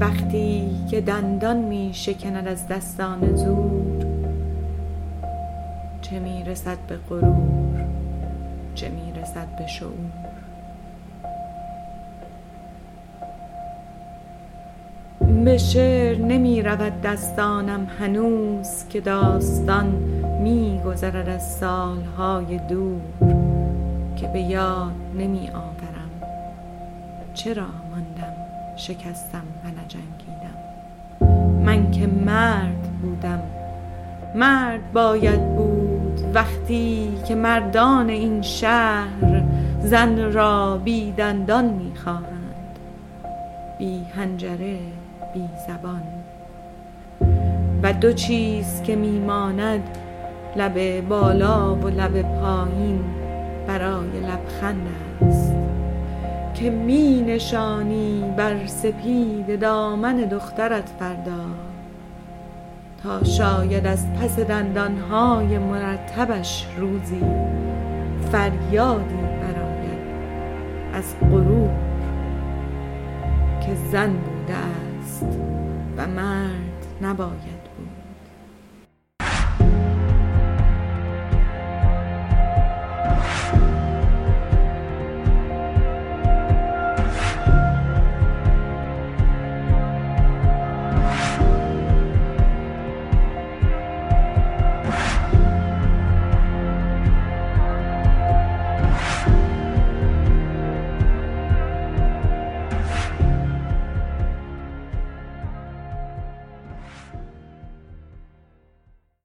وقتی که دندان می شکند از دستان زور چه می رسد به غرور چه می رسد به شعور. به شعر نمی رود دستانم هنوز که داستان می گذرد از سالهای دور که به یاد نمی آورم. چرا ماندم؟ شکستم و نجنگیدم. من که مرد بودم. مرد باید بود وقتی که مردان این شهر زن را بی دندان می خواهند بی هنجره بی زبان. و دو چیز که میماند لب بالا و لب پایین برای لبخند است. که می نشانی بر سپید دامن دخترت فردا تا شاید از پس دندانهای مرتبش روزی فریادی برآید از غرور که زن بوده است و مرد نباید.